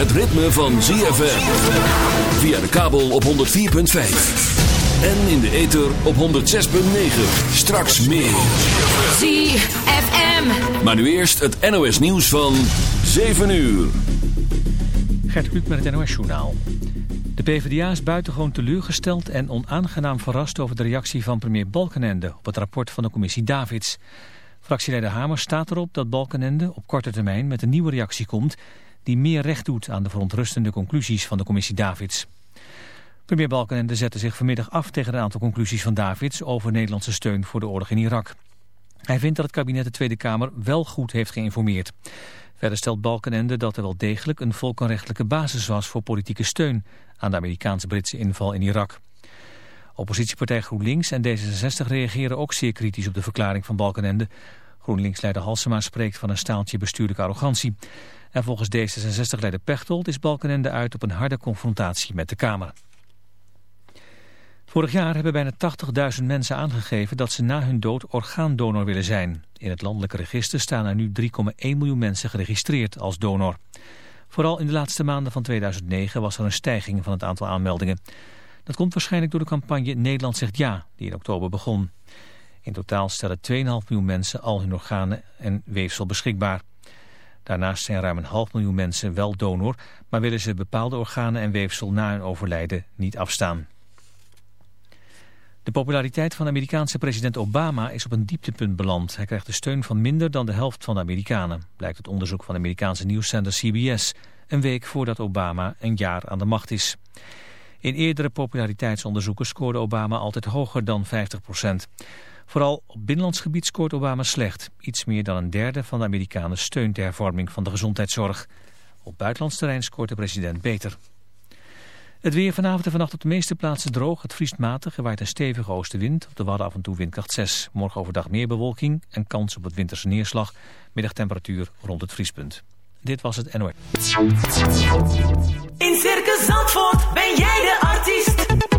het ritme van ZFM. Via de kabel op 104.5. En in de ether op 106.9. Straks meer. ZFM. Maar nu eerst het NOS nieuws van 7 uur. Gert Kluk met het NOS Journaal. De PvdA is buitengewoon teleurgesteld en onaangenaam verrast over de reactie van premier Balkenende op het rapport van de commissie Davids. Fractieleider Hamer staat erop dat Balkenende op korte termijn met een nieuwe reactie komt die meer recht doet aan de verontrustende conclusies van de commissie Davids. Premier Balkenende zette zich vanmiddag af tegen een aantal conclusies van Davids over Nederlandse steun voor de oorlog in Irak. Hij vindt dat het kabinet de Tweede Kamer wel goed heeft geïnformeerd. Verder stelt Balkenende dat er wel degelijk een volkenrechtelijke basis was voor politieke steun aan de Amerikaans-Britse inval in Irak. Oppositiepartij GroenLinks en D66 reageren ook zeer kritisch op de verklaring van Balkenende. GroenLinks-leider Halsema spreekt van een staaltje bestuurlijke arrogantie. En volgens D66-leider Pechtold is Balkenende uit op een harde confrontatie met de Kamer. Vorig jaar hebben bijna 80.000 mensen aangegeven dat ze na hun dood orgaandonor willen zijn. In het landelijke register staan er nu 3,1 miljoen mensen geregistreerd als donor. Vooral in de laatste maanden van 2009 was er een stijging van het aantal aanmeldingen. Dat komt waarschijnlijk door de campagne Nederland zegt ja, die in oktober begon. In totaal stellen 2,5 miljoen mensen al hun organen en weefsel beschikbaar. Daarnaast zijn ruim een half miljoen mensen wel donor, maar willen ze bepaalde organen en weefsel na hun overlijden niet afstaan. De populariteit van Amerikaanse president Obama is op een dieptepunt beland. Hij krijgt de steun van minder dan de helft van de Amerikanen, blijkt het onderzoek van de Amerikaanse nieuwszender CBS, een week voordat Obama een jaar aan de macht is. In eerdere populariteitsonderzoeken scoorde Obama altijd hoger dan 50 procent. Vooral op binnenlands gebied scoort Obama slecht. Iets meer dan een derde van de Amerikanen steunt de hervorming van de gezondheidszorg. Op buitenlands terrein scoort de president beter. Het weer vanavond en vannacht op de meeste plaatsen droog. Het vriest matig, er waait een stevige oostenwind. Op de Wadden af en toe windkracht 6. Morgen overdag meer bewolking en kans op het winterse neerslag. Middagtemperatuur rond het vriespunt. Dit was het NOS. In Circus Zandvoort ben jij de artiest.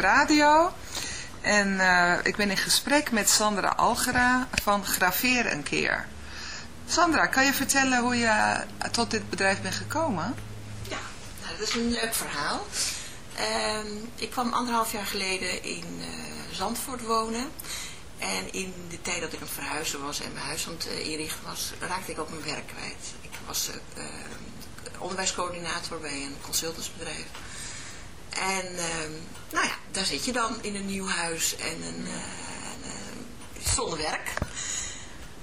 Radio. En eh, ik ben in gesprek met Sandra Algera van Graveer een keer. Sandra, kan je vertellen hoe je tot dit bedrijf bent gekomen? Ja, nou, dat is een leuk verhaal. Ehm, ik kwam anderhalf jaar geleden in uh, Zandvoort wonen. En in de tijd dat ik aan het verhuizen was en mijn huis aan het inrichten was, raakte ik ook mijn werk kwijt. Ik was uh, onderwijscoördinator bij een consultantsbedrijf. En ehm, nou ja, daar zit je dan in een nieuw huis en een, zonder werk.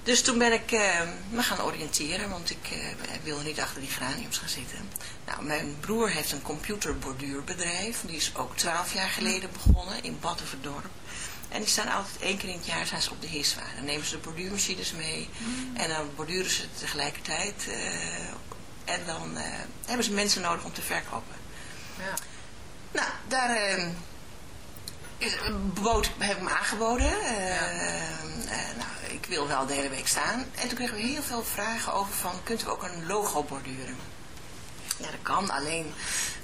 Dus toen ben ik uh, me gaan oriënteren, want ik uh, wilde niet achter die graniums gaan zitten. Nou, mijn broer heeft een computerborduurbedrijf. Die is ook twaalf jaar geleden begonnen in Battenverdorp. En die staan altijd één keer in het jaar zijn ze op de HISWA. Dan nemen ze de borduurmachines mee mm. en dan borduren ze tegelijkertijd. Uh, en dan hebben ze mensen nodig om te verkopen. Ja. Nou, daar ehm, is, bood, heb ik me aangeboden. Ja. nou, ik wil wel de hele week staan. En toen kregen we heel veel vragen over van, kunt u ook een logo borduren? Ja, dat kan, alleen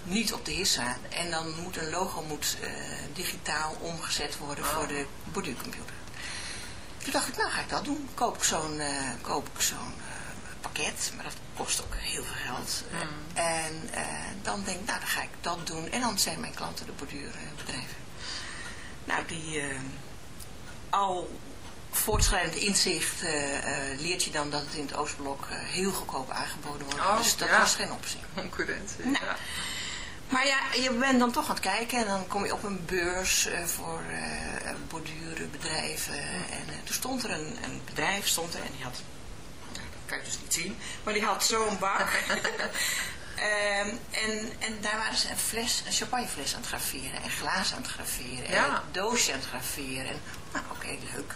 niet op de HISA. En dan moet een logo moet, uh, digitaal omgezet worden oh. voor de borduurcomputer. Toen dacht ik, nou ga ik dat doen. Koop ik zo'n uh, koop ik zo'n uh, pakket, maar dat kost ook heel veel geld. Mm. En dan denk ik, nou dan ga ik dat doen. En dan zijn mijn klanten de borduurbedrijven. Nou, die al voortschrijdend inzicht uh, uh, leert je dan dat het in het Oostblok uh, heel goedkoop aangeboden wordt. Oh, dus dat ja. was geen optie. Concurrentie, nou, ja. Maar ja, je bent dan toch aan het kijken en dan kom je op een beurs voor bordurenbedrijven. En toen stond er een, een, bedrijf stond er en die had, kan je dus niet zien, maar die had zo'n bak. Um, en, en daar waren ze een fles, een champagnefles aan het graveren en glazen aan het graveren ja. en een doosje aan het graveren. En, nou oké, okay, leuk.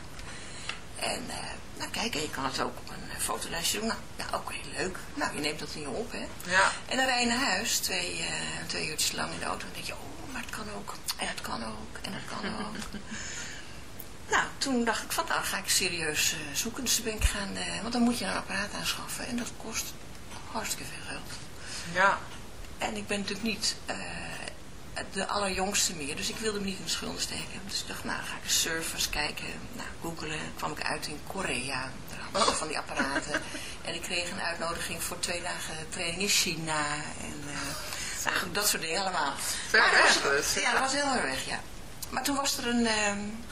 En uh, nou kijk, je kan het ook op een uh, fotolijstje doen. Nou, ja, ook heel leuk. Nou, je neemt dat in je op, hè. Ja. En dan rij je naar huis, twee, uh, twee uurtjes lang in de auto. En dan denk je, oh, maar het kan ook. En het kan ook. En het kan ook. nou, toen dacht ik van, nou ga ik serieus zoeken. Dus toen ben ik gaan, want dan moet je een apparaat aanschaffen. En dat kost hartstikke veel geld. Ja. En ik ben natuurlijk niet de allerjongste meer. Dus ik wilde me niet in de schulden steken. Dus ik dacht, nou, ga ik eens surfers kijken. Nou, googelen. kwam ik uit in Korea. Daar hadden ze van die apparaten. en ik kreeg een uitnodiging voor twee dagen training in China. En nou, goed, dat soort dingen allemaal. Ver weg dus. Ja, dat was heel erg weg, ja. Maar toen was er een, um,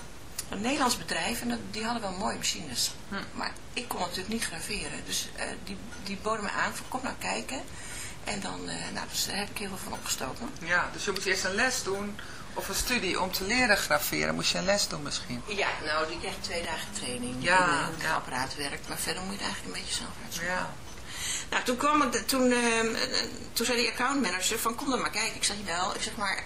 een Nederlands bedrijf en dat, die hadden wel mooie machines. Hm. Maar ik kon natuurlijk niet graveren. Dus uh, die, die boden me aan, kom nou kijken. En dan, uh, nou, dus daar heb ik heel veel van opgestoken. Ja, dus je moet eerst een les doen of een studie om te leren graveren. Moest je een les doen misschien? Ja, nou, die krijgt twee dagen training. Ja. In, uh, hoe het ja. apparaat werkt. Maar verder moet je het eigenlijk een beetje zelf uitzoeken. Ja. Nou, toen kwam ik, toen, uh, toen zei die accountmanager van, kom dan maar kijken. Ik zeg, wel, ik zeg maar,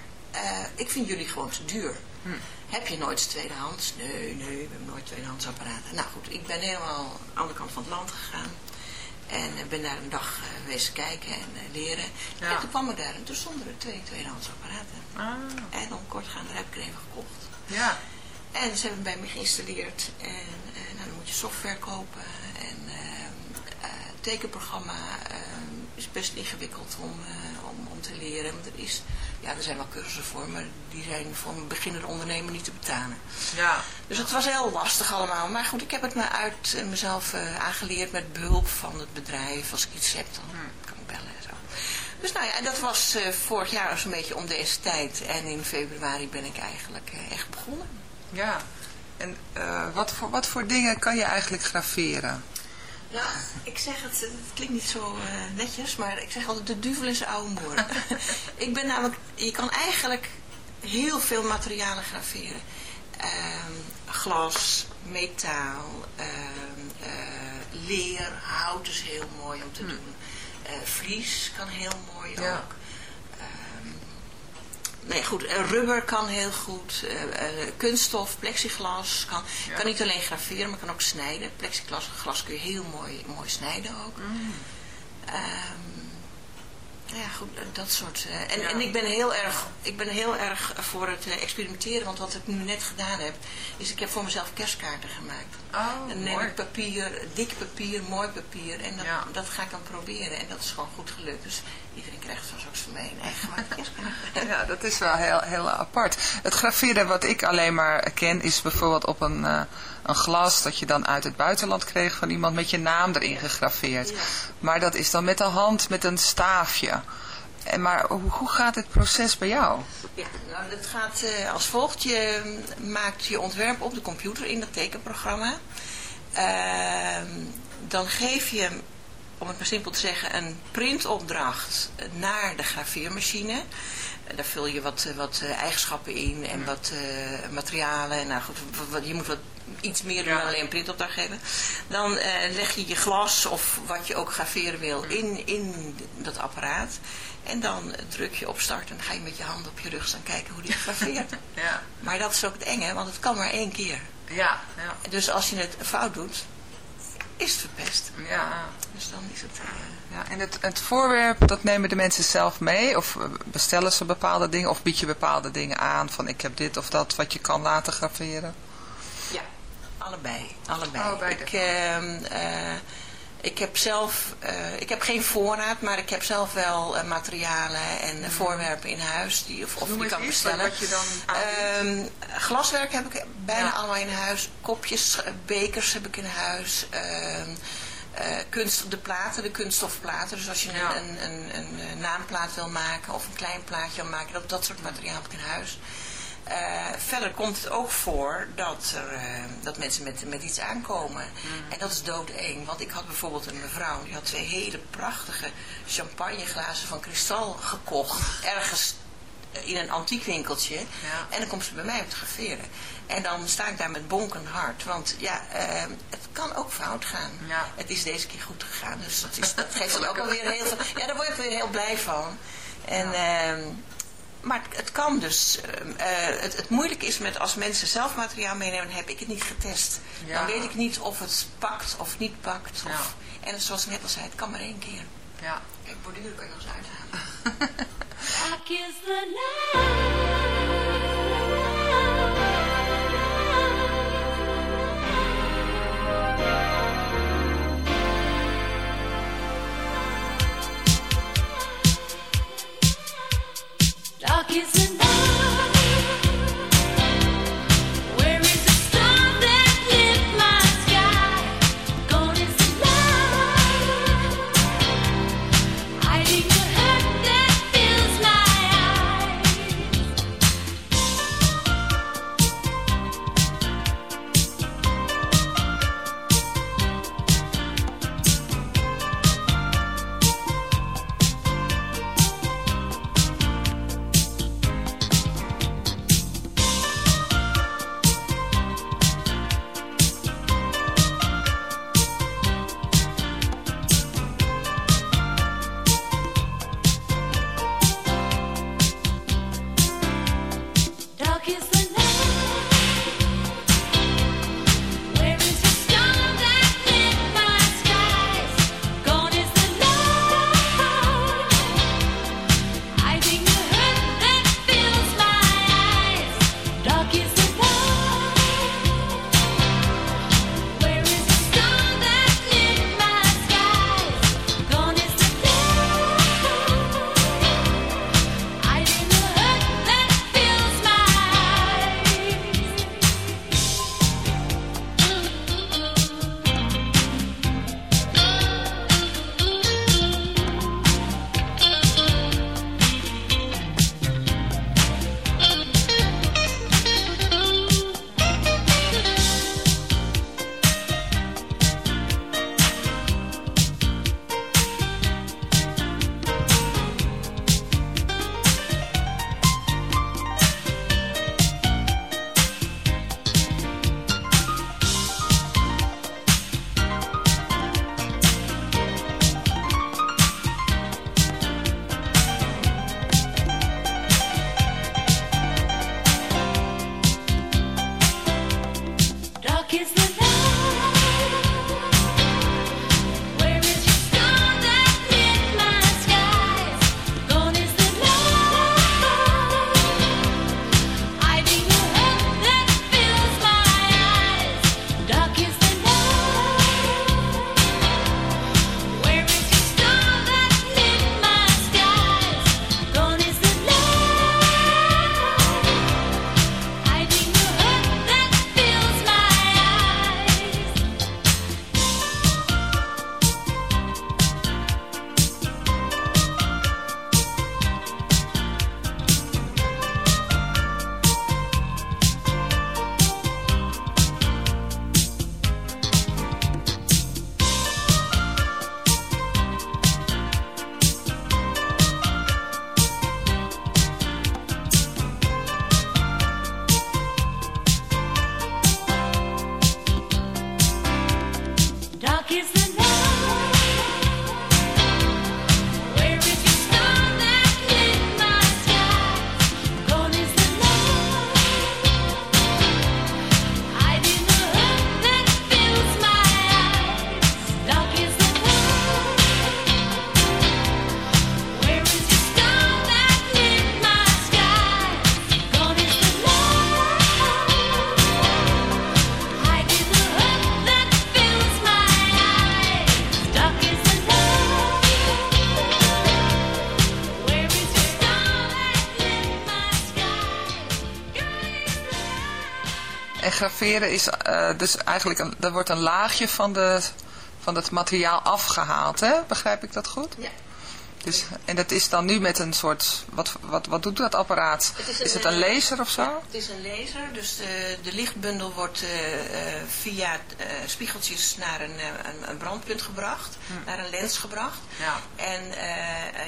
ik vind jullie gewoon te duur. Hm. Heb je nooit tweedehands? Nee, nee, we hebben nooit tweedehands apparaten. Nou goed, ik ben helemaal aan de andere kant van het land gegaan. En ben daar een dag uh, geweest kijken en uh, leren. Ja. En toen kwam ik daar en toen stonden er twee tweedehands apparaten. Ah. En om kort gaan, daar heb ik er even gekocht. Ja. En ze hebben bij me geïnstalleerd. En uh, nou, dan moet je software kopen. En tekenprogramma is best ingewikkeld om, om, om te leren. Want er, is, ja, er zijn wel cursussen voor, maar die zijn voor een beginnende ondernemer niet te betalen. Ja. Dus het was heel lastig allemaal. Maar goed, ik heb het me uit mezelf uh, aangeleerd met behulp van het bedrijf. Als ik iets heb, dan kan ik bellen en zo. Dus nou ja, en dat was uh, vorig jaar zo'n beetje om deze tijd. En in februari ben ik eigenlijk uh, echt begonnen. Ja, en wat, voor, wat voor dingen kan je eigenlijk graveren? Nou, ik zeg het, het klinkt niet zo uh, netjes, maar ik zeg altijd de duvel is oude moer. ik ben namelijk, je kan eigenlijk heel veel materialen graveren. Um, glas, metaal, um, uh, leer, hout is heel mooi om te hm. doen. Uh, vlies kan heel mooi ja. ook. Nee, goed, rubber kan heel goed. kunststof, plexiglas kan, ja. kan niet alleen graveren, maar kan ook snijden. Plexiglas glas kun je heel mooi, mooi snijden ook. Mm. Ja, goed, eh, dat soort. eh, en, en ik ben heel erg, ik ben heel erg voor het eh, experimenteren, want wat ik nu net gedaan heb, is ik heb voor mezelf kerstkaarten gemaakt. Oh, dan neem mooi. ik papier, dik papier, mooi papier, en dat, Ja. dat ga ik dan proberen. En dat is gewoon goed gelukt. Dus iedereen krijgt van straks van mij een eigen kerstkaart. Ja, dat is wel heel, heel apart. Het graveren wat ik alleen maar ken is bijvoorbeeld op een, eh, een glas dat je dan uit het buitenland kreeg van iemand met je naam erin gegraveerd. Ja. Maar dat is dan met de hand, met een staafje. En maar hoe, gaat het proces bij jou? Ja, nou, dat gaat eh, als volgt. Je maakt je ontwerp op de computer in dat tekenprogramma. Ehm, dan geef je, om het maar simpel te zeggen, een printopdracht naar de graveermachine. Daar vul je wat, eh, wat eh, eigenschappen in en wat eh, materialen. En nou goed, wat- je moet wat, iets meer dan alleen een printopdracht geven. Dan eh, leg je je glas of wat je ook graveren wil in, in dat apparaat. En dan druk je op start en dan ga je met je hand op je rug staan kijken hoe die graveert. Ja, maar dat is ook het enge, want het kan maar één keer. ja, ja. Dus als je het fout doet, is het verpest. ja. Dus dan is het... eh, Ja, en het, het voorwerp, dat nemen de mensen zelf mee? Of eh, bestellen ze bepaalde dingen? Of bied je bepaalde dingen aan van ik heb dit of dat wat je kan laten graveren? Allebei. allebei. Oh. Ik, ehm, eh, ik heb zelf, eh, ik heb geen voorraad, maar ik heb zelf wel eh, materialen en eh, voorwerpen in huis die of, of. Noem die kan bestellen. wat je dan. Ehm, glaswerk heb ik bijna Ja. allemaal in huis. Kopjes, bekers heb ik in huis. Ehm, eh, kunst de platen, de kunststofplaten. Dus als je Ja. een, een, een, naamplaat wil maken of een klein plaatje wil maken, dat, dat soort materiaal heb ik in huis. Eh, verder komt het ook voor dat, er, eh, dat mensen met, met iets aankomen. En dat is doodeng. Want ik had bijvoorbeeld een mevrouw, die had twee hele prachtige champagneglazen van kristal gekocht. Ergens in een antiekwinkeltje. En dan komt ze bij mij op het graveren. En dan sta ik daar met bonkend hart. Want ja, eh, het kan ook fout gaan. Ja. Het is deze keer goed gegaan. Dus dat, is, dat geeft dan ook alweer heel veel... Ja, daar word ik weer heel blij van. En... ehm, maar het, kan dus. ehm, eh, het, het moeilijke is met als mensen zelf materiaal meenemen, dan heb ik het niet getest. Ja. Dan weet ik niet of het pakt of niet pakt. Ja. Of, en zoals ik net al zei, het kan maar één keer. Ja. Kijk, borduren kan je eens uithalen. Dark is the is eh, dus eigenlijk, een, er wordt een laagje van, de, van het materiaal afgehaald, hè? Begrijp ik dat goed? Ja. Dus, en dat is dan nu met een soort, wat, wat, wat doet dat apparaat? Het is het een laser of zo? Het is een laser, dus de, de lichtbundel wordt eh, eh, via spiegeltjes naar een, een, een brandpunt gebracht, naar een lens gebracht. Ja. En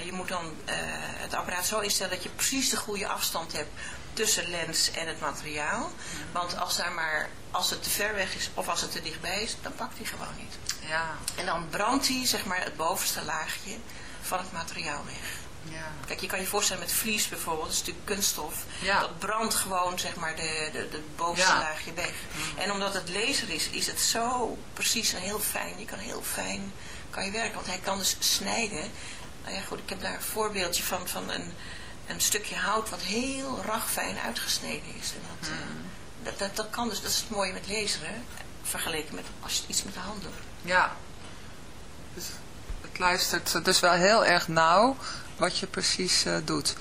je moet dan het apparaat zo instellen dat je precies de goede afstand hebt tussen lens en het materiaal. Want als, daar maar, als het te ver weg is of als het te dichtbij is, dan pakt hij gewoon niet. Ja, En dan brandt hij zeg maar, het bovenste laagje van het materiaal weg. ja. Kijk, je kan je voorstellen met vlies bijvoorbeeld, dat is natuurlijk kunststof. Ja. Dat brandt gewoon, zeg maar, de, de, de bovenste Ja. laagje weg. En omdat het laser is, is het zo precies en heel fijn. Je kan heel fijn kan je werken, want hij kan dus snijden. Nou ja, goed, ik heb daar een voorbeeldje van, van een, een stukje hout wat heel ragfijn uitgesneden is. En dat, eh, dat, dat, dat kan dus, dat is het mooie met laseren, vergeleken met als je iets met de hand doet. Ja. Dus het luistert dus wel heel erg nauw wat je precies eh, doet.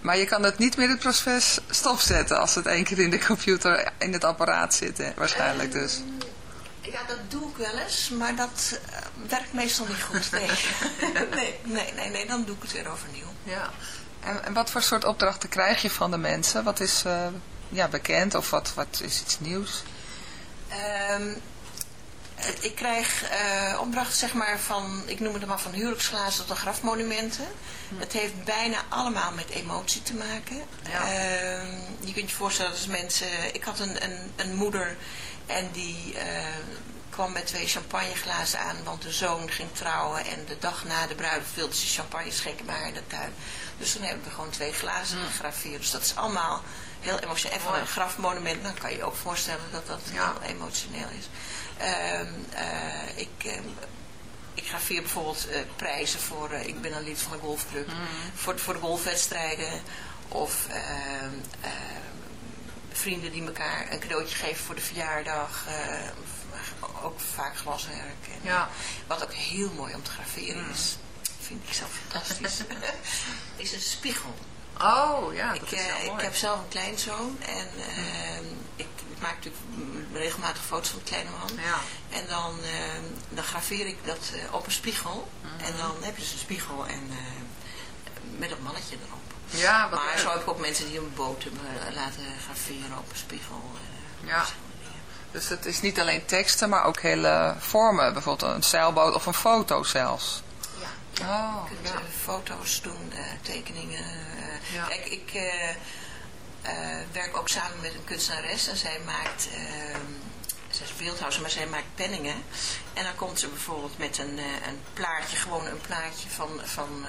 Maar je kan het niet meer het proces stopzetten als het één keer in de computer, in het apparaat zit, hè? waarschijnlijk dus. Ja, dat doe ik wel eens, maar dat eh, werkt meestal niet goed. Nee. nee, nee, nee, nee, dan doe ik het weer overnieuw. Ja. En, en wat voor soort opdrachten krijg je van de mensen? Wat is eh, ja, bekend of wat, wat is iets nieuws? Ehm, het- ik krijg eh opdrachten zeg maar van, ik noem het maar van huwelijksglazen tot de grafmonumenten. Het heeft bijna allemaal met emotie te maken. Ja. Ehm, je kunt je voorstellen dat als mensen, ik had een, een, een moeder en die eh, kwam met twee champagneglazen aan, want de zoon ging trouwen en de dag na de bruiloft wilde ze champagne schenken bij haar in de tuin. Dus toen hebben we gewoon twee glazen gegraveerd. Dus dat is allemaal heel emotioneel. En van een grafmonument, dan kan je je ook voorstellen dat dat Ja. heel emotioneel is. Ehm, eh, ik, ehm, ik graveer bijvoorbeeld eh, prijzen voor, eh, ik ben een lid van de golfclub, voor, voor de golfwedstrijden. Of ehm, vrienden die elkaar een cadeautje geven voor de verjaardag. Ook vaak glaswerk. En, Ja. wat ook heel mooi om te graveren is, vind ik zelf fantastisch, is een spiegel. Oh, ja, Ik, eh, ik heb zelf een kleinzoon en ehm, ik, maak natuurlijk mm, regelmatig foto's van de kleine man. Ja. En dan, ehm, dan graveer ik dat eh, op een spiegel. Mhm. En dan heb je dus een spiegel en eh, met dat mannetje erop. Ja, wat maar leuk. zo heb ik ook mensen die een boot hebben laten graveren op een spiegel. Ja. Dus het is niet alleen teksten, maar ook hele vormen. Bijvoorbeeld een zeilboot of een foto zelfs. Ja. Oh, Je kunt ja. eh, foto's doen, eh, tekeningen. eh. Ja. Kijk, ik werk ook samen met een kunstenares en zij maakt, ehm zij is beeldhouwer, maar zij maakt penningen. En dan komt ze bijvoorbeeld met een, een plaatje, gewoon een plaatje van, van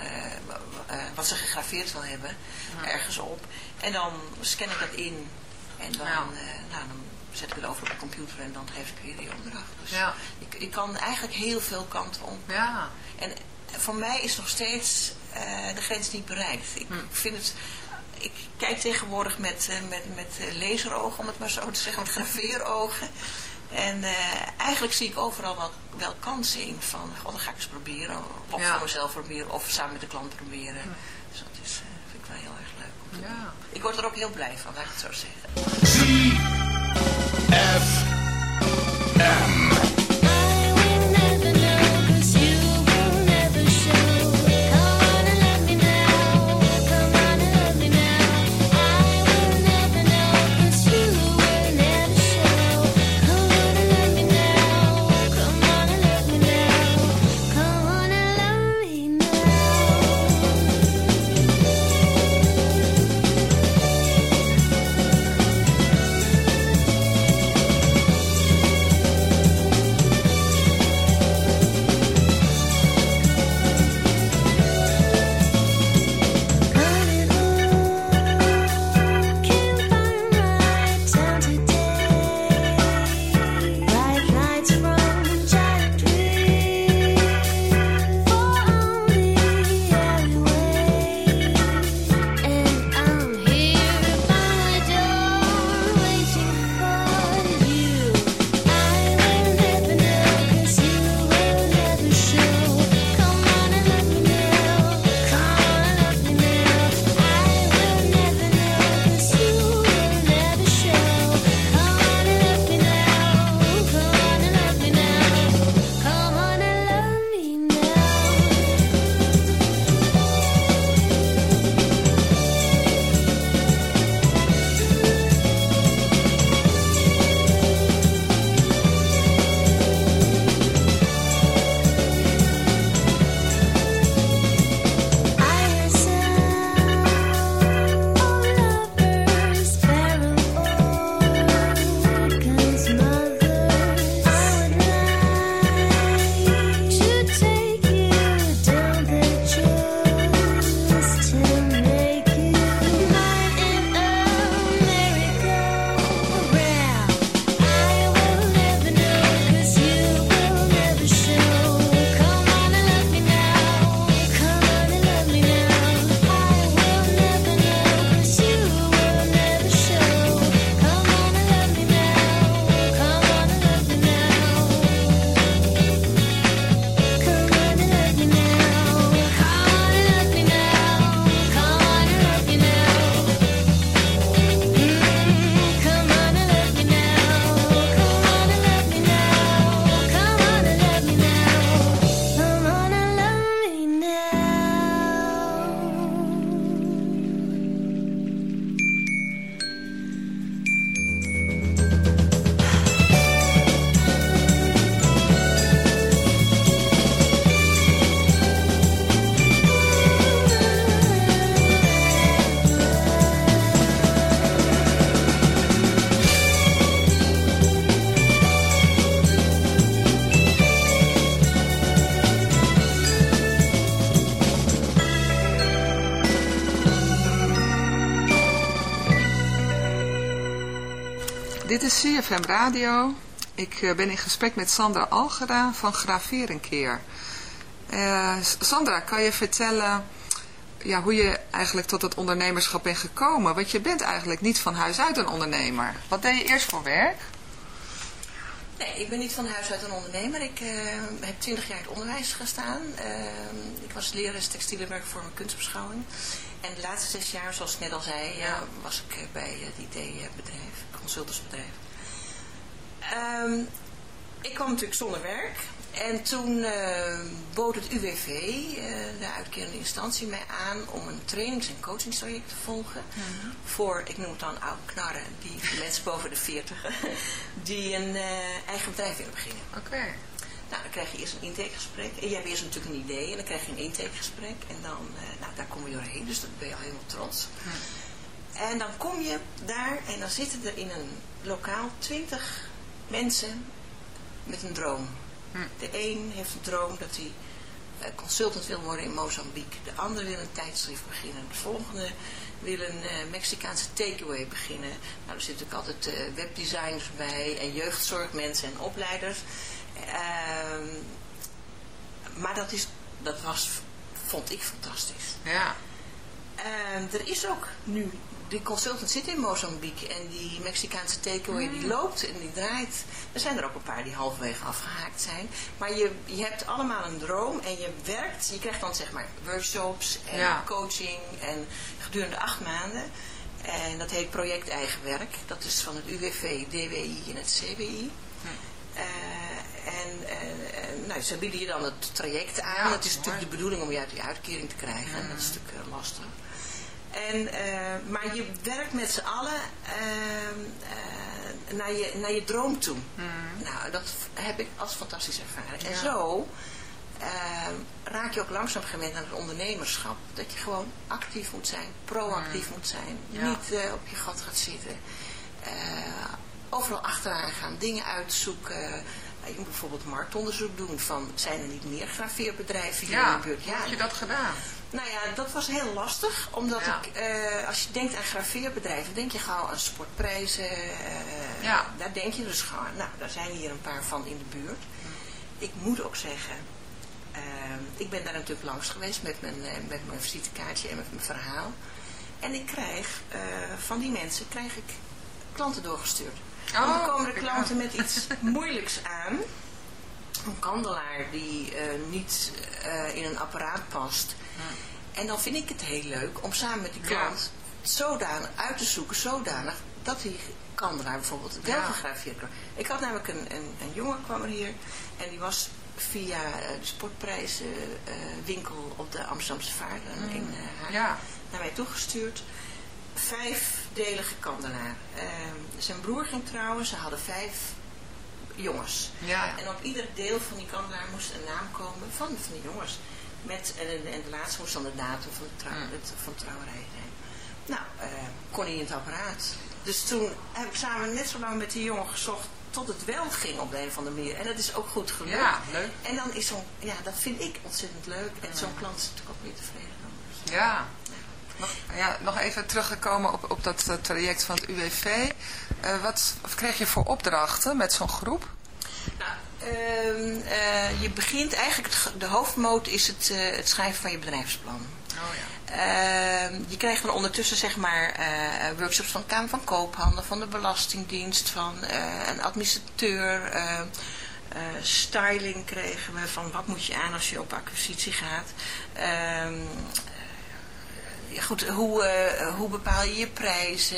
wat ze gegraveerd wil hebben, ergens op. En dan scan ik dat in en dan, nou, dan zet ik het over op de computer en dan geef ik weer die opdracht. Dus Ja. ik, ik kan eigenlijk heel veel kanten op. Ja, En voor mij is nog steeds eh, de grens niet bereikt. Ik Hm. vind het... Ik kijk tegenwoordig met, eh, met, met eh, laserogen, om het maar zo te zeggen, met graveerogen. En eh, eigenlijk zie ik overal wel, wel kansen in van, god, dat ga ik eens proberen. Of Ja. voor mezelf proberen, of samen met de klant proberen. Dus dat is, vind ik wel heel erg leuk. om te Ja. doen. Ik word er ook heel blij van, laat ik het zo zeggen. I CFM Radio. Ik eh, ben in gesprek met Sandra Algera van Graveer een keer. Eh, Sandra, kan je vertellen ja, hoe je eigenlijk tot het ondernemerschap bent gekomen? Want je bent eigenlijk niet van huis uit een ondernemer. Wat deed je eerst voor werk? Nee, ik ben niet van huis uit een ondernemer. Ik eh, heb twintig jaar in het onderwijs gestaan. Ik was lerares textiele werk voor mijn kunstbeschouwing. En de laatste zes jaar, zoals ik net al zei, ja, was ik bij het IT-bedrijf, consultantsbedrijf. Ehm, ik kwam natuurlijk zonder werk. En toen eh, bood het UWV, eh, de uitkerende instantie, mij aan om een trainings- en coachingstraject te volgen. Voor, ik noem het dan oude knarren, die mensen boven de 40, die een eh, eigen bedrijf willen beginnen. Oké. Nou, dan krijg je eerst een intakegesprek. En je hebt eerst natuurlijk een idee en dan krijg je een intakegesprek. En dan, eh, nou, daar kom je doorheen, dus dan ben je al helemaal trots. En dan kom je daar en dan zitten er in een lokaal twintig mensen met een droom. De een heeft een droom dat hij eh, consultant wil worden in Mozambique. De ander wil een tijdschrift beginnen. De volgende wil een eh, Mexicaanse takeaway beginnen. Nou, er zitten natuurlijk altijd eh, webdesigners bij en jeugdzorgmensen en opleiders. Ehm, maar dat, is, dat was, vond ik fantastisch. Ja. Ehm, er is ook nu, die consultant zit in Mozambique en die Mexicaanse takeaway die loopt en die draait. Er zijn er ook een paar die halverwege afgehaakt zijn. Maar je, je hebt allemaal een droom en je werkt, je krijgt dan zeg maar workshops en Ja. coaching en gedurende acht maanden. En dat heet project eigen werk. Dat is van het UWV, DWI en het CWI. Eh, en eh, eh, nou, ze bieden je dan het traject aan. Ja, het is natuurlijk mooi. de bedoeling om je uit die uitkering te krijgen. En dat is natuurlijk lastig. En, eh, maar je werkt met z'n allen ehm, eh, naar, je, naar je droom toe. Nou, dat heb ik als fantastisch ervaren. En Ja. zo ehm, raak je ook langzaam gewend aan het ondernemerschap. Dat je gewoon actief moet zijn, proactief moet zijn. Ja. Niet eh, op je gat gaat zitten. Overal achteraan gaan, dingen uitzoeken. Je moet bijvoorbeeld marktonderzoek doen van zijn er niet meer graveerbedrijven hier in Ja, de buurt? hoe heb je dat gedaan? Nou ja, dat was heel lastig, omdat Ja. ik, eh, als je denkt aan graveerbedrijven, denk je gauw aan sportprijzen. eh, Ja. Daar denk je dus gauw aan. Nou, daar zijn hier een paar van in de buurt. Ik moet ook zeggen, eh, ik ben daar natuurlijk langs geweest met mijn, met mijn visitekaartje en met mijn verhaal. En ik krijg, van die mensen, krijg ik klanten doorgestuurd. Oh, dan komen kijk klanten met iets moeilijks aan. Een kandelaar die niet in een apparaat past. En dan vind ik het heel leuk om samen met die Ja. klant zodanig uit te zoeken, zodanig dat die kandelaar bijvoorbeeld wel Ja. gegraveerd kan. Ik had namelijk een, een, een jongen kwam er hier en die was via eh, de sportprijzenwinkel op de Amsterdamse Vaart eh, in eh, Haarlem Ja. naar mij toegestuurd. Vijfdelige kandelaar. Ehm, zijn broer ging trouwen, ze hadden vijf jongens. Ja, ja. En op ieder deel van die kandelaar moest een naam komen van, van de jongens. Met, en, de laatste moest dan de datum van de, trouw, Mm. het- van de trouwerij zijn. Nou, eh, kon hij in het apparaat. Dus toen heb ik samen net zo lang met die jongen gezocht tot het wel ging op de een of andere manier. En dat is ook goed gelukt. Ja, leuk. En dan is zo'n, ja, dat vind ik ontzettend leuk. En zo'n klant is natuurlijk ook weer tevreden. dan. Dus, Ja. Nog, ja, nog even teruggekomen op, op dat traject van het UWV. Eh, wat kreeg je voor opdrachten met zo'n groep? Nou, ehm, eh, je begint eigenlijk, de hoofdmoot is het, eh, het schrijven van je bedrijfsplan. Oh ja. Ehm, je krijgt dan ondertussen zeg maar eh, workshops van de Kamer van Koophandel, van de Belastingdienst, van een administrateur. styling kregen we van wat moet je aan als je op acquisitie gaat. Ehm, eh, goed, hoe, hoe bepaal je je prijzen?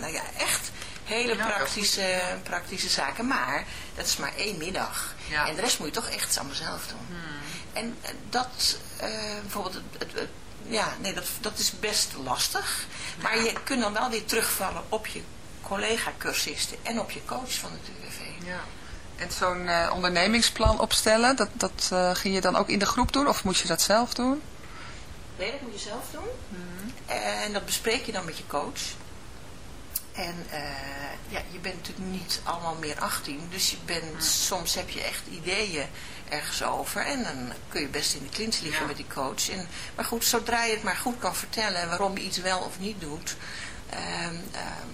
Nou ja, echt hele Ja, praktische, praktische zaken. Maar dat is maar één middag. Ja. En de rest moet je toch echt allemaal zelf doen. En eh, dat, eh, bijvoorbeeld, het, het- het- ja, nee, dat, dat is best lastig. Maar je kunt dan wel weer terugvallen op je collega-cursisten en op je coach van het UWV. ja. En zo'n eh, ondernemingsplan opstellen, dat, dat eh, ging je dan ook in de groep doen? Of moest je dat zelf doen? Nee, dat moet je zelf doen. En dat bespreek je dan met je coach. En eh, ja, je bent natuurlijk niet allemaal meer 18. Dus je bent, soms heb je echt ideeën ergens over. En dan kun je best in de klins liggen Ja. met die coach. En, maar goed, zodra je het maar goed kan vertellen waarom je iets wel of niet doet. ehm, ehm,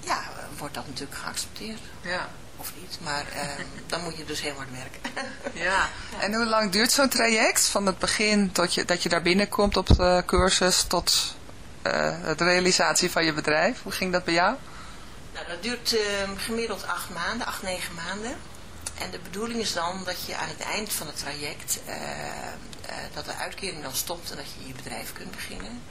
ja, wordt dat natuurlijk geaccepteerd. Ja. Of niet, maar ehm, dan moet je dus heel hard werken. Ja, en hoe lang duurt zo'n traject? Van het begin tot je, dat je daar binnenkomt op de cursus tot eh de realisatie van je bedrijf. Hoe ging dat bij jou? Nou, dat duurt ehm, gemiddeld acht maanden, acht, negen maanden. En de bedoeling is dan dat je aan het eind van het traject, eh, eh, dat de uitkering dan stopt en dat je je bedrijf kunt beginnen.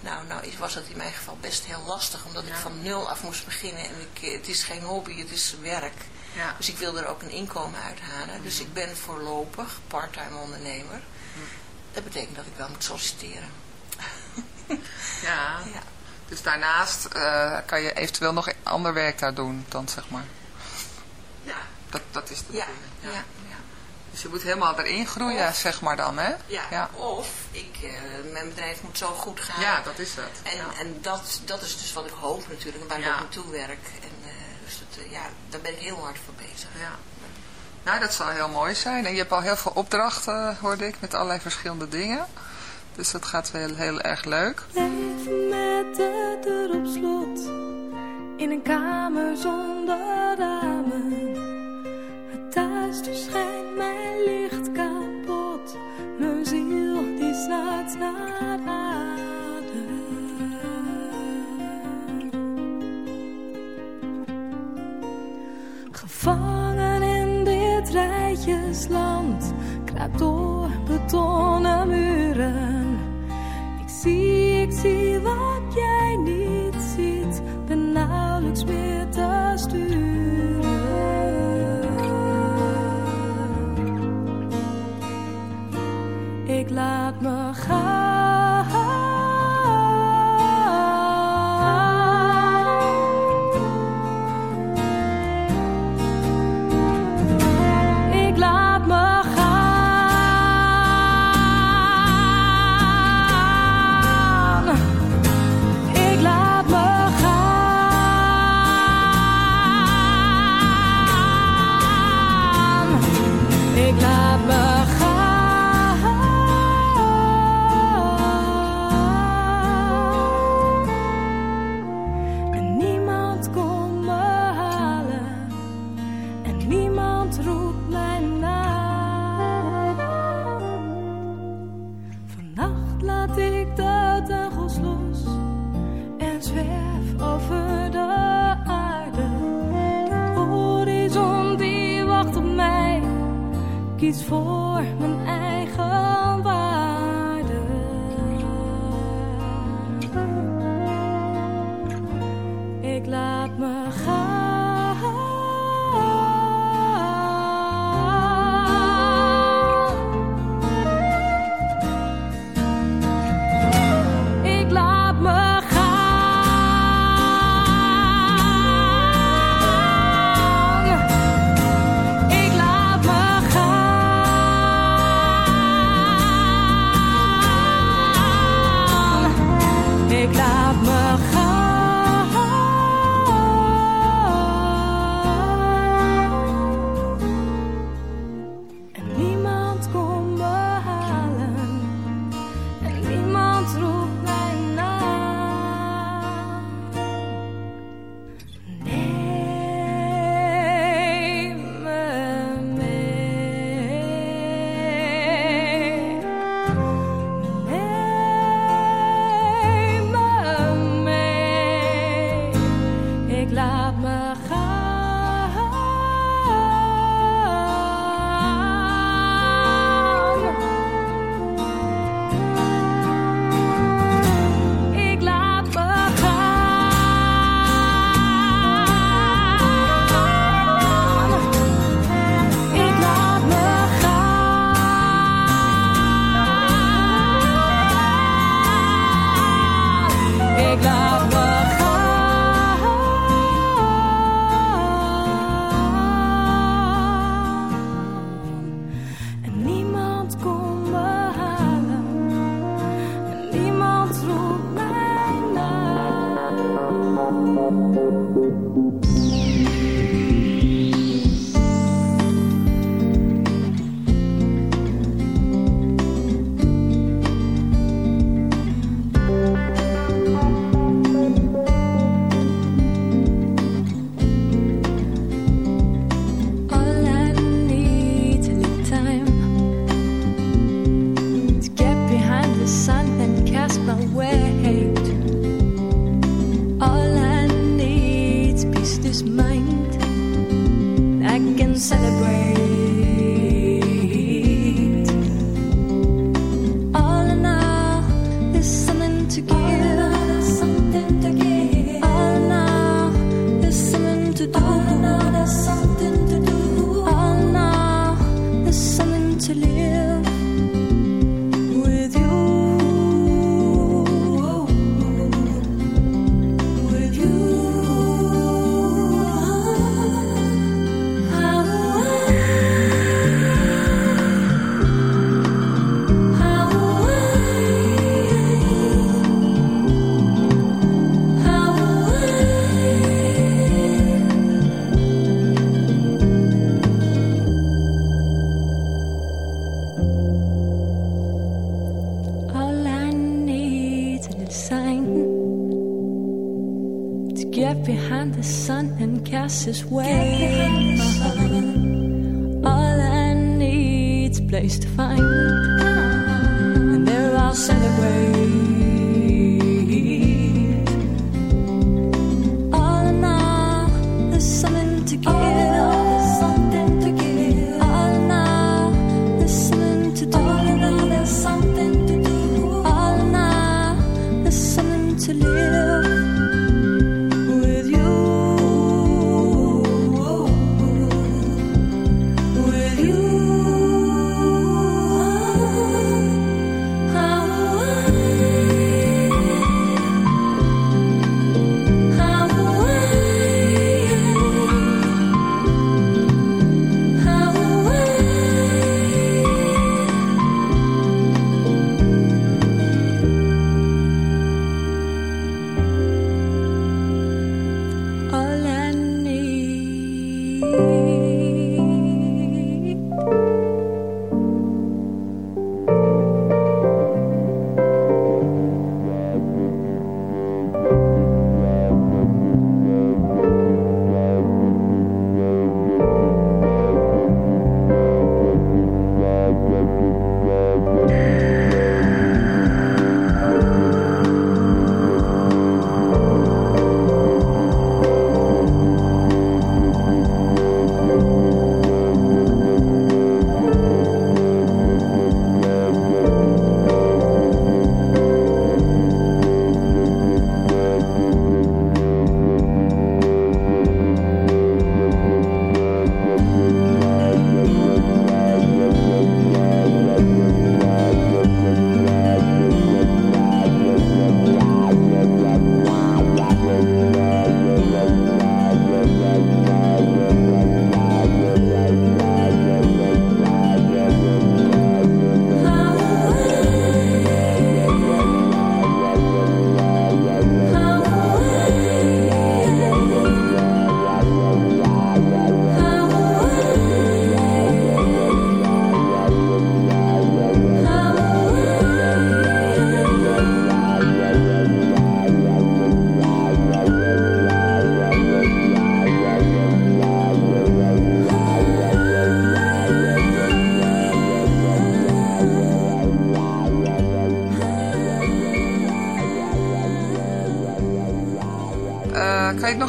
Nou, nou is- was dat in mijn geval best heel lastig, omdat ik van nul af moest beginnen. En ik, eh, het is geen hobby, het is werk. Ja. Dus ik wil er ook een inkomen uithalen. Dus ik ben voorlopig parttime ondernemer. Dat betekent dat ik wel moet solliciteren. Ja. Ja. Dus daarnaast eh, kan je eventueel nog ander werk daar doen dan zeg maar. Ja. Dat, dat is de Ja. Ja. ja. Dus je moet helemaal erin groeien, Of- zeg maar dan, hè? Ja. Of ik, eh, mijn bedrijf moet zo goed gaan. Ja, dat is het. En, en dat, dat is dus wat ik hoop natuurlijk en waar ik naartoe werk. En eh, dus dat, ja, daar ben ik heel hard voor bezig. ja. Nou, dat zal heel mooi zijn. En je hebt al heel veel opdrachten, hoorde ik, met allerlei verschillende dingen. Dus dat gaat wel heel erg leuk. Leven met de deur op slot. In een kamer zonder ramen. Het duister schijnt mijn licht kapot. Mijn ziel die snaakt naar adem. Gevangen in dit rijtjesland. Kruip door betonnen muren. Ik zie, ik peaceful. And cast his way. All I need's a place to find,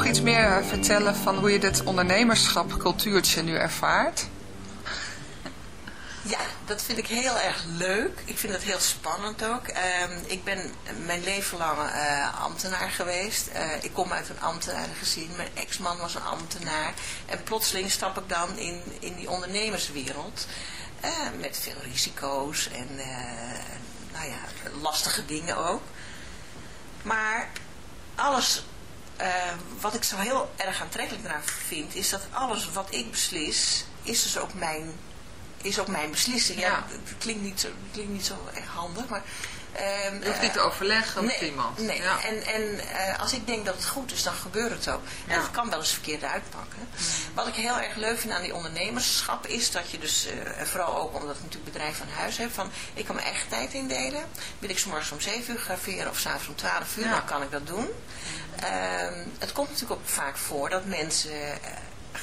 iets meer vertellen van hoe je dit ondernemerschap cultuurtje nu ervaart? Ja, dat vind ik heel erg leuk. Ik vind het heel spannend ook. Ehm, ik ben mijn leven lang eh, ambtenaar geweest. Eh, ik kom uit een ambtenarengezin. Mijn ex-man was een ambtenaar. En plotseling stap ik dan in, in die ondernemerswereld. eh, met veel risico's en nou ja, lastige dingen ook. Maar alles eh, wat ik zo heel erg aantrekkelijk eraan vind, is dat alles wat ik beslis, is dus ook mijn, is ook mijn beslissing. Ja. Ja. het klinkt niet zo, het klinkt niet zo echt handig, maar... ehm, Je hoeft niet te overleggen met nee, iemand. Nee, Ja. en, en eh, als ik denk dat het goed is, dan gebeurt het ook. En Ja. het kan wel eens verkeerd uitpakken. Wat ik heel erg leuk vind aan die ondernemerschap is dat je dus, eh, vooral ook omdat ik natuurlijk bedrijf van huis heb, van ik kan mijn eigen tijd indelen. Wil ik 's morgens om 7 uur graveren of s'avonds om 12 uur, Ja. dan kan ik dat doen. Ehm, het komt natuurlijk ook vaak voor dat mensen eh,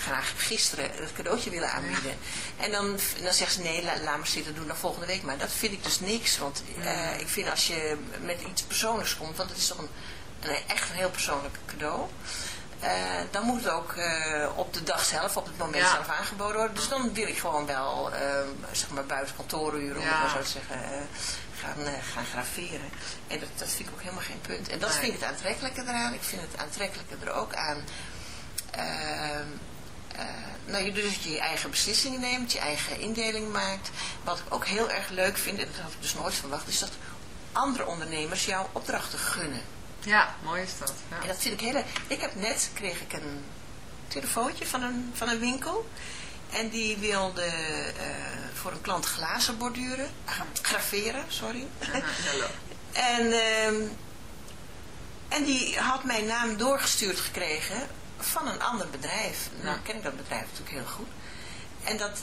graag gisteren het cadeautje willen aanbieden. En dan, dan zeggen ze nee, la- laat maar zitten, doe dan volgende week maar. Dat vind ik dus niks, want eh, ik vind als je met iets persoonlijks komt, want het is toch een, een echt een heel persoonlijk cadeau. eh, dan moet het ook eh, op de dag zelf, op het moment Ja. zelf aangeboden worden. Dus dan wil ik gewoon wel, ehm, zeg maar buiten kantooruren, om Ja. het maar zo te zeggen, gaan, gaan graveren. En dat, dat vind ik ook helemaal geen punt. En dat Nee. vind ik het aantrekkelijke eraan. Ik vind het aantrekkelijke er ook aan. Eh, nou, je dus je eigen beslissingen neemt, je eigen indeling maakt. Wat ik ook heel erg leuk vind, en dat had ik dus nooit verwacht, is dat andere ondernemers jouw opdrachten gunnen. Ja, mooi is dat. En Ja. dat vind ik heel erg- Ik heb net, kreeg ik een telefoontje van een, van een winkel. En die wilde eh, voor een klant glazen borduren, ah, graveren, sorry. En, ehm, en die had mijn naam doorgestuurd gekregen van een ander bedrijf. Nou Ja. ken ik dat bedrijf natuurlijk heel goed. En dat,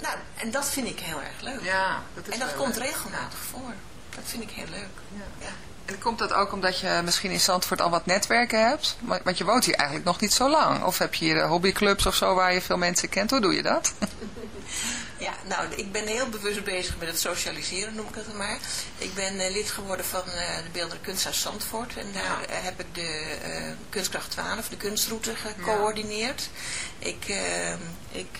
nou, en dat vind ik heel erg leuk. Ja, dat is en dat komt leuk. regelmatig voor. Dat vind ik heel leuk. Ja. Ja. En komt dat ook omdat je misschien in Zandvoort al wat netwerken hebt? Want je woont hier eigenlijk nog niet zo lang. Of heb je hier eh, hobbyclubs of zo waar je veel mensen kent? Hoe doe je dat? Ja, nou, ik ben heel bewust bezig met het socialiseren, noem ik het maar. Ik ben eh, lid geworden van eh, de Beeldende Kunsthuis Zandvoort. En daar eh, heb ik de Kunstkracht 12, de kunstroute, gecoördineerd. Ik, ik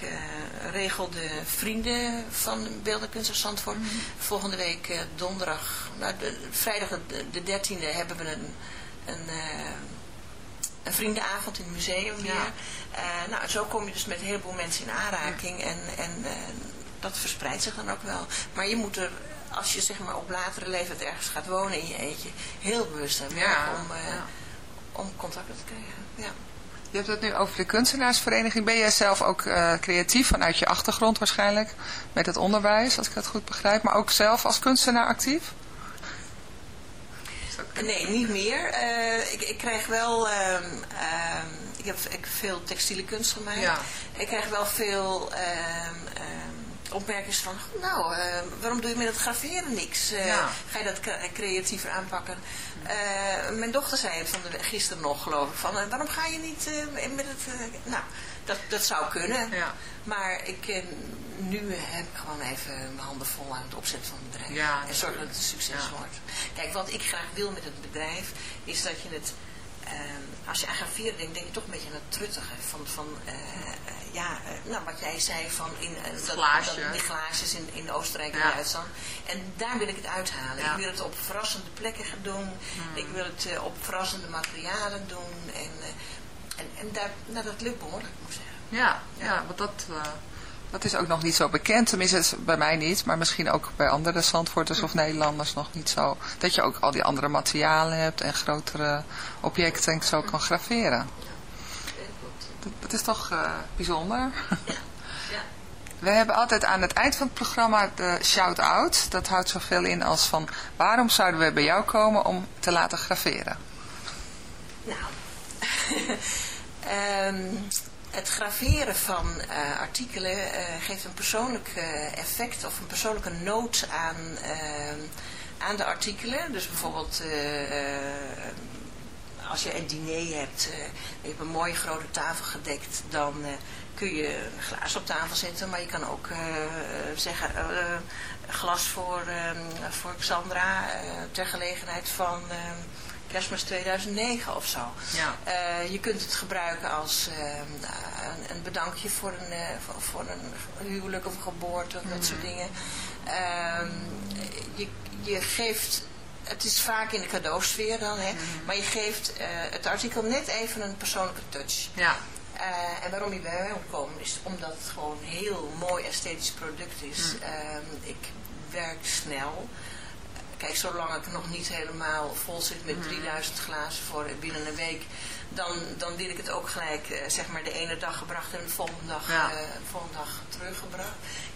regel de vrienden van de Beeldende Kunsthuis Zandvoort. Volgende week donderdag, nou, de, vrijdag de, de 13e hebben we een... een een vriendenavond in het museum weer. Ja. Eh, nou, zo kom je dus met een heleboel mensen in aanraking en, en eh, dat verspreidt zich dan ook wel. Maar je moet er, als je zeg maar op latere leeftijd ergens gaat wonen in je eentje, heel bewust aan werken Ja, om, eh, ja. om contacten te krijgen. Ja. Je hebt het nu over de kunstenaarsvereniging. Ben jij zelf ook creatief vanuit je achtergrond waarschijnlijk? Met het onderwijs, als ik dat goed begrijp. Maar ook zelf als kunstenaar actief? Nee, niet meer. Eh, ik, ik krijg wel, ehm, ehm, ik, heb, ik veel textiele kunst gemaakt. Ja. Ik krijg wel veel ehm, opmerkingen van, nou, waarom doe je met het graveren niks? Eh, Ja. Ga je dat cre- creatiever aanpakken? Eh, mijn dochter zei het van de, gisteren nog, geloof ik, van, eh, waarom ga je niet eh, met het... nou, dat, dat zou kunnen. Ja. Maar ik, nu heb ik gewoon even mijn handen vol aan het opzetten van het bedrijf. Ja, en zorgen dat het een succes wordt. Kijk, wat ik graag wil met het bedrijf, is dat je het, ehm, als je aan graveren denkt, denk je toch een beetje aan het truttige. Van, van eh, eh, ja, eh, nou wat jij zei van in, dat, glaasje. dat- die glaasjes in, in Oostenrijk en Ja. Duitsland. En daar wil ik het uithalen. Ja. Ik wil het op verrassende plekken gaan doen. Ik wil het op verrassende materialen doen. En, en, en daar, nou, dat lukt behoorlijk, moet ik zeggen. Ja, ja want dat, dat is ook nog niet zo bekend. Tenminste, bij mij niet. Maar misschien ook bij andere Zandvoorters of Nederlanders nog niet zo. Dat je ook al die andere materialen hebt en grotere objecten en zo kan graveren. Dat, dat is toch eh, bijzonder. Ja. We hebben altijd aan het eind van het programma de shout-out. Dat houdt zoveel in als van waarom zouden we bij jou komen om te laten graveren? Nou, ehm, het graveren van eh, artikelen eh, geeft een persoonlijk eh, effect of een persoonlijke noot aan, aan de artikelen. Dus bijvoorbeeld als je een diner hebt, je hebt een mooie grote tafel gedekt, dan kun je een glaas op tafel zetten, maar je kan ook zeggen glas voor, voor Xandra ter gelegenheid van kerstmis 2009 of zo. Ja. Eh, je kunt het gebruiken als eh, een, een bedankje voor een, eh, voor, een huwelijk of een geboorte of dat soort dingen. Ehm, je, je geeft, het is vaak in de cadeausfeer dan, hè, maar je geeft eh, het artikel net even een persoonlijke touch. Ja, en waarom je bij mij komen is omdat het gewoon een heel mooi esthetisch product is. Ehm, ik werk snel. Kijk, zolang ik nog niet helemaal vol zit met 3000 glazen voor binnen een week, dan, dan wil ik het ook gelijk, eh, zeg maar, de ene dag gebracht en de volgende dag, Ja. eh, de volgende dag teruggebracht.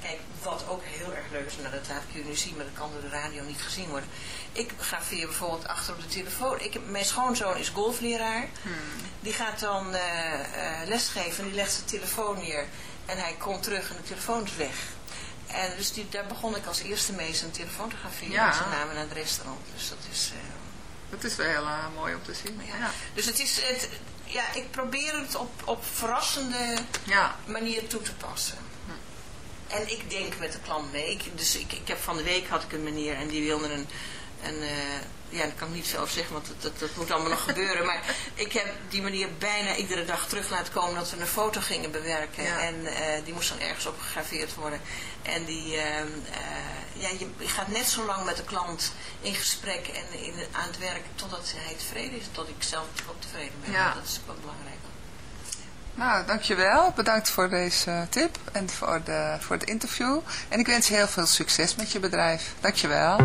Kijk, wat ook heel erg leuk is, nou dat laat ik jullie nu zien, maar dat kan door de radio niet gezien worden. Ik graveer bijvoorbeeld achter op de telefoon. Ik mijn schoonzoon is golfleraar. Die gaat dan eh, lesgeven en die legt zijn telefoon neer. En hij komt terug en de telefoon is weg. En dus die, daar begon ik als eerste mee zijn telefoon te graveren. Ja. Ja. Ze namen naar het restaurant. Dus dat is... eh, dat is wel heel eh, mooi om te zien. ja. Ja. Dus het is... Het, ja, ik probeer het op, op verrassende Ja. manier toe te passen. En ik denk met de klant mee. Ik, dus ik, ik heb van de week had ik een meneer en die wilde een... een eh, ja, dat kan ik niet zelf zeggen, want dat, dat, dat moet allemaal nog gebeuren. Maar ik heb die meneer bijna iedere dag terug laten komen dat we een foto gingen bewerken. Ja. En eh, die moest dan ergens op gegraveerd worden. En die, ehm, eh, ja, je, je gaat net zo lang met de klant in gesprek en in, aan het werk totdat hij tevreden is. Tot ik zelf ook tevreden ben. Ja. Dat is ook wel belangrijk. Nou, dankjewel. Bedankt voor deze tip en voor, de, voor het interview. En ik wens je heel veel succes met je bedrijf. Dankjewel.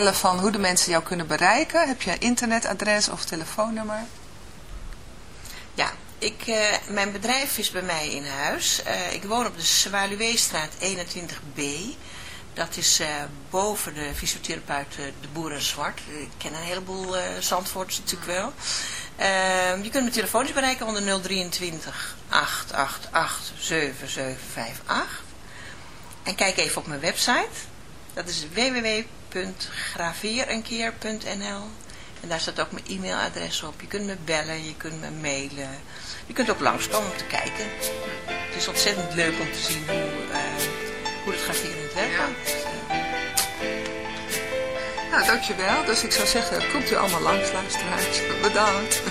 Van hoe de mensen jou kunnen bereiken? Heb je een internetadres of telefoonnummer? Ja, ik, eh, mijn bedrijf is bij mij in huis. Eh, ik woon op de Zwaluweestraat 21b. Dat is eh, boven de fysiotherapeut De Boeren Zwart. Ik ken een heleboel Zandvoorters natuurlijk wel. Ehm, je kunt me telefonisch bereiken onder 023 888 7758. En kijk even op mijn website. Dat is www.gravierenkeer.nl En daar staat ook mijn e-mailadres op. Je kunt me bellen, je kunt me mailen. Je kunt ook langskomen om te kijken. Het is ontzettend leuk om te zien hoe, eh, hoe het graveren in het werk gaat. Nou, dankjewel. Dus ik zou zeggen, komt u allemaal langs, luisteraars. Bedankt.